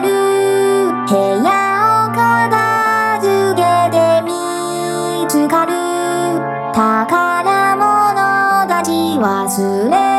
る。部屋を片付けて見つかる。宝物たち忘れ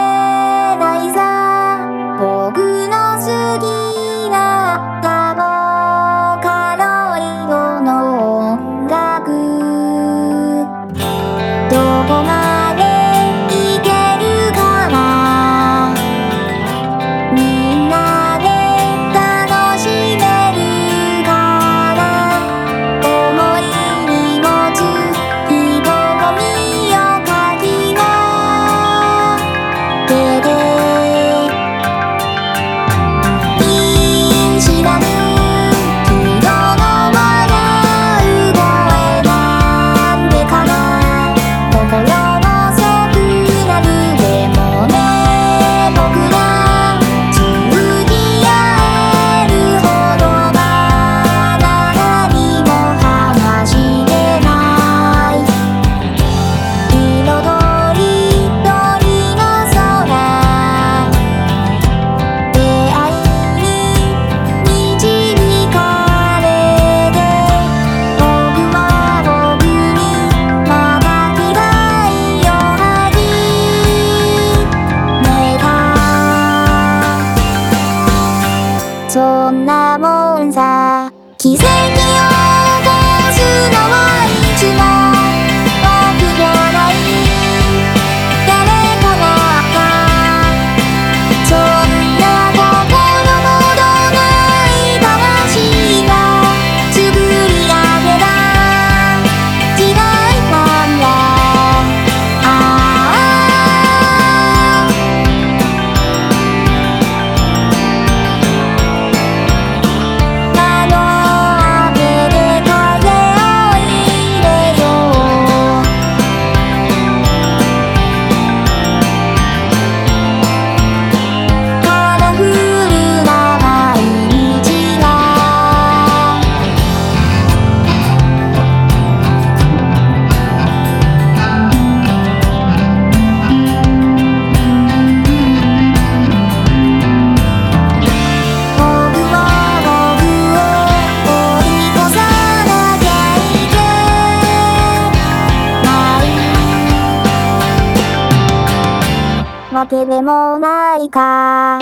奇跡わけでもないか。